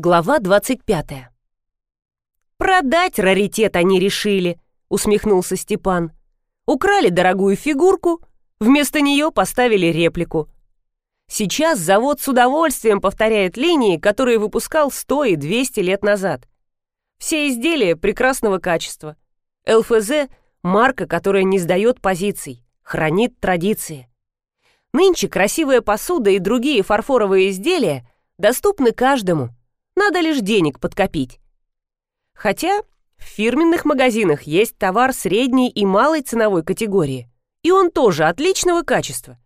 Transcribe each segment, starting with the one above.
Глава 25. «Продать раритет они решили», — усмехнулся Степан. «Украли дорогую фигурку, вместо нее поставили реплику. Сейчас завод с удовольствием повторяет линии, которые выпускал 100 и 200 лет назад. Все изделия прекрасного качества. ЛФЗ — марка, которая не сдает позиций, хранит традиции. Нынче красивая посуда и другие фарфоровые изделия доступны каждому — надо лишь денег подкопить. Хотя в фирменных магазинах есть товар средней и малой ценовой категории, и он тоже отличного качества.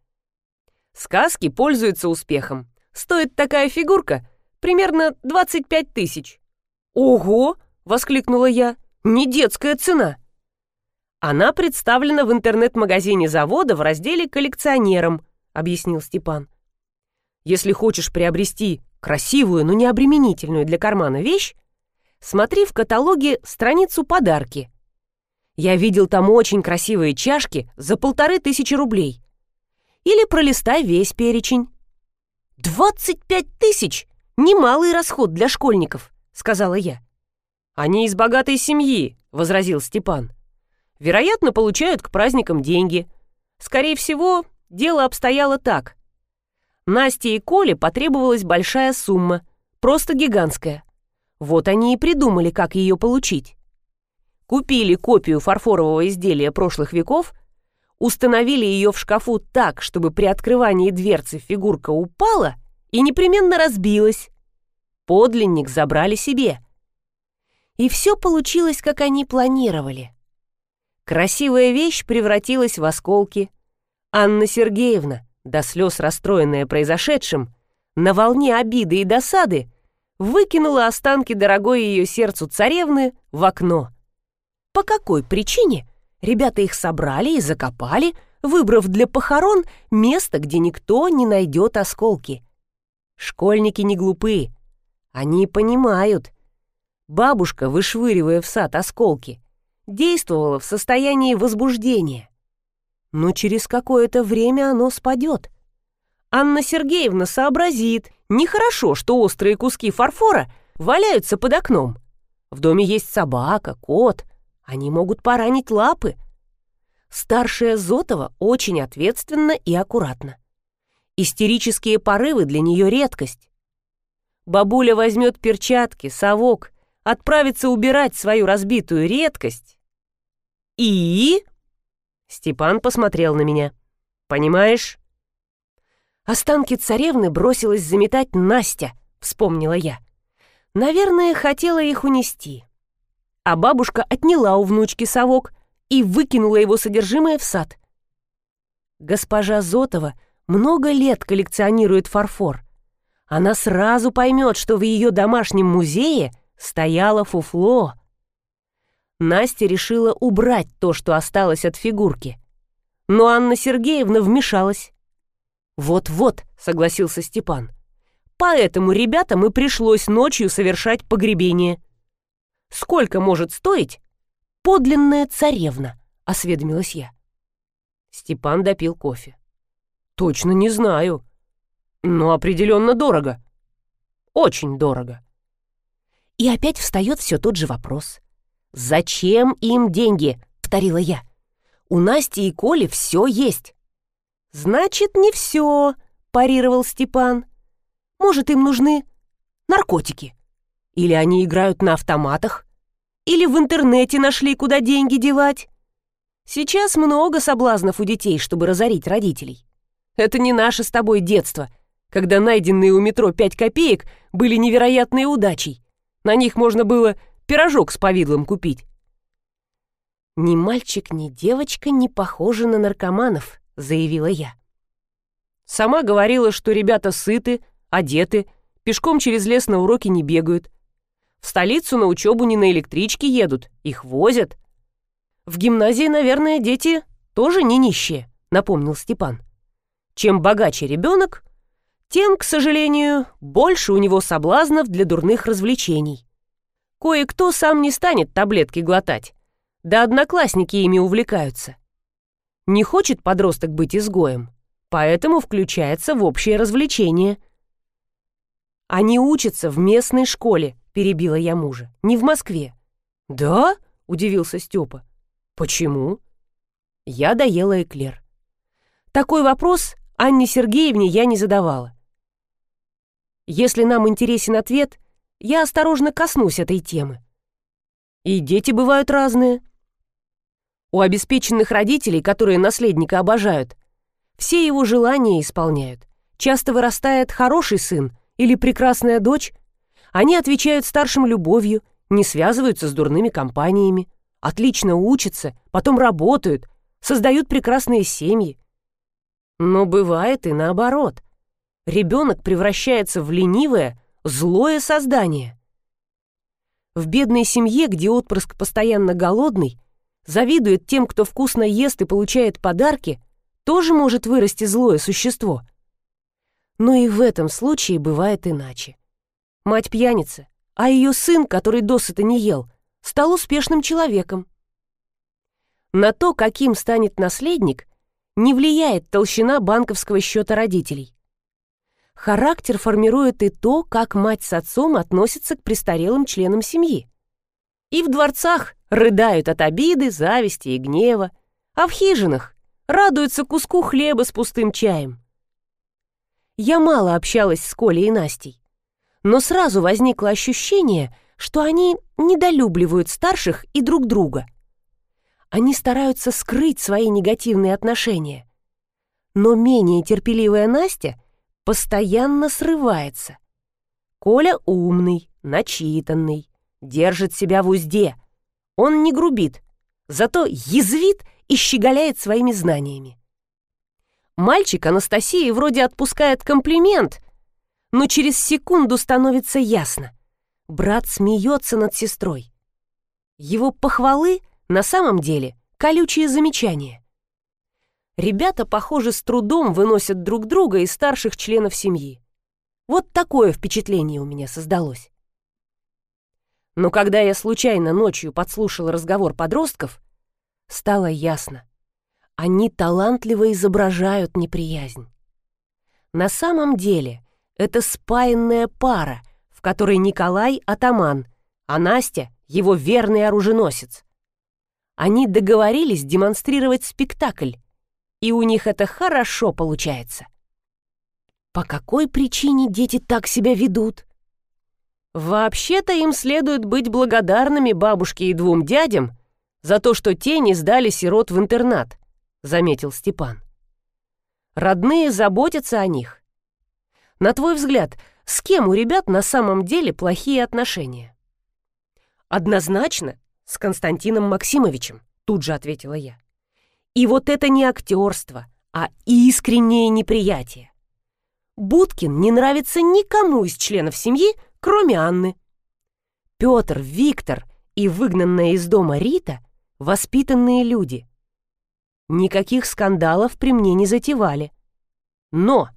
Сказки пользуются успехом. Стоит такая фигурка примерно 25 тысяч. «Ого!» — воскликнула я. «Не детская цена!» Она представлена в интернет-магазине завода в разделе «Коллекционерам», — объяснил Степан. Если хочешь приобрести красивую, но не обременительную для кармана вещь, смотри в каталоге страницу «Подарки». Я видел там очень красивые чашки за полторы тысячи рублей. Или пролистай весь перечень. «Двадцать пять тысяч! Немалый расход для школьников», — сказала я. «Они из богатой семьи», — возразил Степан. «Вероятно, получают к праздникам деньги. Скорее всего, дело обстояло так. Насте и Коле потребовалась большая сумма, просто гигантская. Вот они и придумали, как ее получить. Купили копию фарфорового изделия прошлых веков, установили ее в шкафу так, чтобы при открывании дверцы фигурка упала и непременно разбилась. Подлинник забрали себе. И все получилось, как они планировали. Красивая вещь превратилась в осколки. Анна Сергеевна, до слез расстроенная произошедшим, на волне обиды и досады, выкинула останки дорогой ее сердцу царевны в окно. По какой причине? Ребята их собрали и закопали, выбрав для похорон место, где никто не найдет осколки. Школьники не глупы. Они понимают. Бабушка, вышвыривая в сад осколки, действовала в состоянии возбуждения но через какое-то время оно спадет. Анна Сергеевна сообразит, нехорошо, что острые куски фарфора валяются под окном. В доме есть собака, кот, они могут поранить лапы. Старшая Зотова очень ответственна и аккуратна. Истерические порывы для нее редкость. Бабуля возьмет перчатки, совок, отправится убирать свою разбитую редкость. И Степан посмотрел на меня. «Понимаешь?» «Останки царевны бросилась заметать Настя», — вспомнила я. «Наверное, хотела их унести». А бабушка отняла у внучки совок и выкинула его содержимое в сад. Госпожа Зотова много лет коллекционирует фарфор. Она сразу поймет, что в ее домашнем музее стояло фуфло — Настя решила убрать то, что осталось от фигурки. Но Анна Сергеевна вмешалась. «Вот-вот», — согласился Степан. «Поэтому ребятам и пришлось ночью совершать погребение». «Сколько может стоить подлинная царевна?» — осведомилась я. Степан допил кофе. «Точно не знаю. Но определенно дорого. Очень дорого». И опять встает все тот же вопрос. «Зачем им деньги?» — повторила я. «У Насти и Коли все есть». «Значит, не все», — парировал Степан. «Может, им нужны наркотики? Или они играют на автоматах? Или в интернете нашли, куда деньги девать? Сейчас много соблазнов у детей, чтобы разорить родителей. Это не наше с тобой детство, когда найденные у метро пять копеек были невероятной удачей. На них можно было пирожок с повидлом купить. «Ни мальчик, ни девочка не похожи на наркоманов», — заявила я. Сама говорила, что ребята сыты, одеты, пешком через лес на уроки не бегают. В столицу на учебу не на электричке едут, их возят. В гимназии, наверное, дети тоже не нищие, напомнил Степан. Чем богаче ребенок, тем, к сожалению, больше у него соблазнов для дурных развлечений. Кое-кто сам не станет таблетки глотать. Да одноклассники ими увлекаются. Не хочет подросток быть изгоем, поэтому включается в общее развлечение. Они учатся в местной школе, перебила я мужа, не в Москве. Да? удивился Степа. Почему? Я доела эклер. Такой вопрос Анне Сергеевне я не задавала. Если нам интересен ответ, я осторожно коснусь этой темы. И дети бывают разные. У обеспеченных родителей, которые наследника обожают, все его желания исполняют. Часто вырастает хороший сын или прекрасная дочь. Они отвечают старшим любовью, не связываются с дурными компаниями, отлично учатся, потом работают, создают прекрасные семьи. Но бывает и наоборот. Ребенок превращается в ленивое, злое создание. В бедной семье, где отпрыск постоянно голодный, завидует тем, кто вкусно ест и получает подарки, тоже может вырасти злое существо. Но и в этом случае бывает иначе. Мать пьяница, а ее сын, который досыта не ел, стал успешным человеком. На то, каким станет наследник, не влияет толщина банковского счета родителей. Характер формирует и то, как мать с отцом относятся к престарелым членам семьи. И в дворцах рыдают от обиды, зависти и гнева, а в хижинах радуются куску хлеба с пустым чаем. Я мало общалась с Колей и Настей, но сразу возникло ощущение, что они недолюбливают старших и друг друга. Они стараются скрыть свои негативные отношения. Но менее терпеливая Настя постоянно срывается. Коля умный, начитанный, держит себя в узде, он не грубит, зато язвит и щеголяет своими знаниями. Мальчик Анастасии вроде отпускает комплимент, но через секунду становится ясно. Брат смеется над сестрой. Его похвалы на самом деле колючие замечания. Ребята, похоже, с трудом выносят друг друга из старших членов семьи. Вот такое впечатление у меня создалось. Но когда я случайно ночью подслушал разговор подростков, стало ясно. Они талантливо изображают неприязнь. На самом деле это спаянная пара, в которой Николай — атаман, а Настя — его верный оруженосец. Они договорились демонстрировать спектакль, и у них это хорошо получается. По какой причине дети так себя ведут? Вообще-то им следует быть благодарными бабушке и двум дядям за то, что те не сдали сирот в интернат, заметил Степан. Родные заботятся о них. На твой взгляд, с кем у ребят на самом деле плохие отношения? Однозначно, с Константином Максимовичем, тут же ответила я. И вот это не актерство, а искреннее неприятие. Будкин не нравится никому из членов семьи, кроме Анны. Петр, Виктор и выгнанная из дома Рита — воспитанные люди. Никаких скандалов при мне не затевали. Но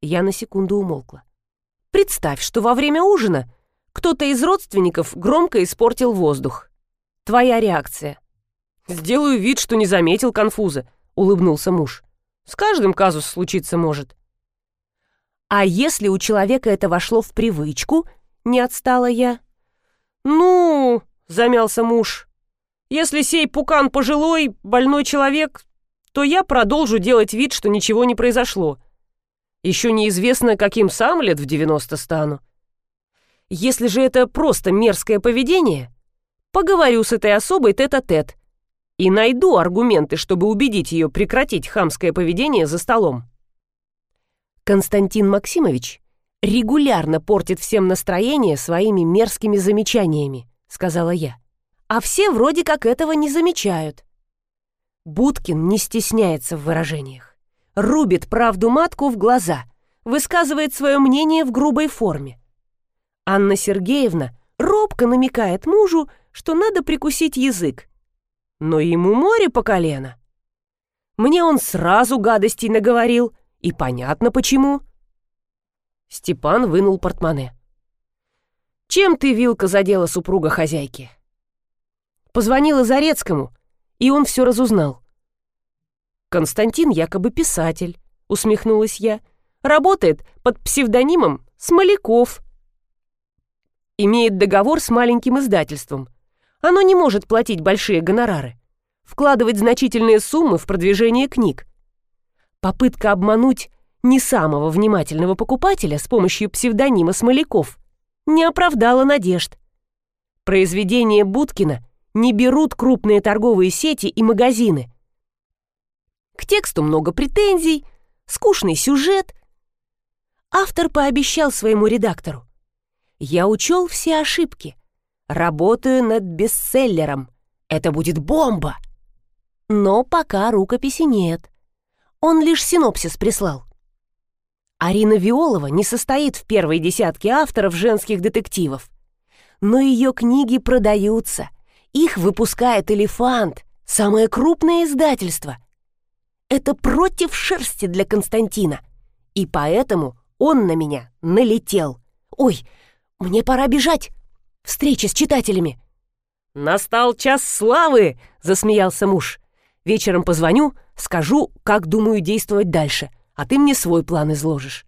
я на секунду умолкла. Представь, что во время ужина кто-то из родственников громко испортил воздух. Твоя реакция. «Сделаю вид, что не заметил конфуза», — улыбнулся муж. «С каждым казус случиться может». А если у человека это вошло в привычку, не отстала я. Ну, замялся муж. Если сей пукан пожилой, больной человек, то я продолжу делать вид, что ничего не произошло. Еще неизвестно, каким сам лет в 90 стану. Если же это просто мерзкое поведение, поговорю с этой особой тет-а-тет -тет и найду аргументы, чтобы убедить ее прекратить хамское поведение за столом. Константин Максимович регулярно портит всем настроение своими мерзкими замечаниями», — сказала я. «А все вроде как этого не замечают». Будкин не стесняется в выражениях. Рубит правду матку в глаза, высказывает свое мнение в грубой форме. Анна Сергеевна робко намекает мужу, что надо прикусить язык. Но ему море по колено. Мне он сразу гадостей наговорил — и понятно почему. Степан вынул портмоне. Чем ты, Вилка, задела супруга хозяйки? Позвонила Зарецкому, и он все разузнал. Константин якобы писатель, усмехнулась я. Работает под псевдонимом Смоляков. Имеет договор с маленьким издательством. Оно не может платить большие гонорары, вкладывать значительные суммы в продвижение книг. Попытка обмануть не самого внимательного покупателя с помощью псевдонима Смоляков не оправдала надежд. Произведения Будкина не берут крупные торговые сети и магазины. К тексту много претензий, скучный сюжет. Автор пообещал своему редактору. «Я учел все ошибки. Работаю над бестселлером. Это будет бомба!» Но пока рукописи нет. Он лишь синопсис прислал. Арина Виолова не состоит в первой десятке авторов женских детективов. Но ее книги продаются. Их выпускает «Элефант», самое крупное издательство. Это против шерсти для Константина. И поэтому он на меня налетел. «Ой, мне пора бежать. Встреча с читателями». «Настал час славы!» — засмеялся муж. «Вечером позвоню, скажу, как думаю действовать дальше, а ты мне свой план изложишь».